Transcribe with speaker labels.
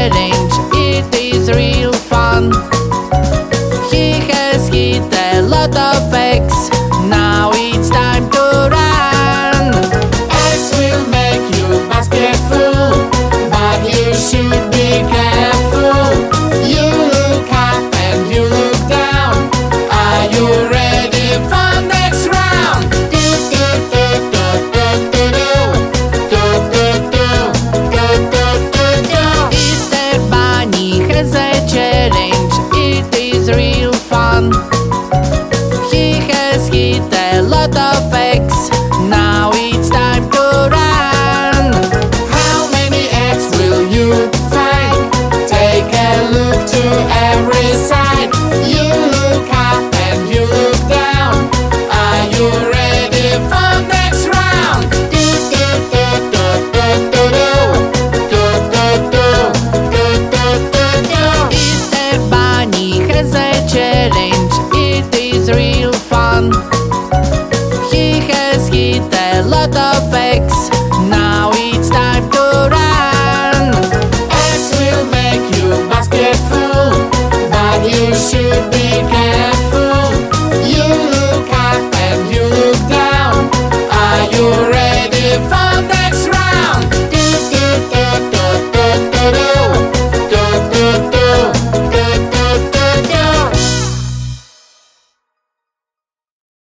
Speaker 1: challenge, it is real fun. He has hit a lot of eggs, now it's time to Manhattan real fun. He has hit a lot of eggs. Now it's time to run.
Speaker 2: Eggs will make you basket full, but you should be careful. You look up and you look down. Are you ready for?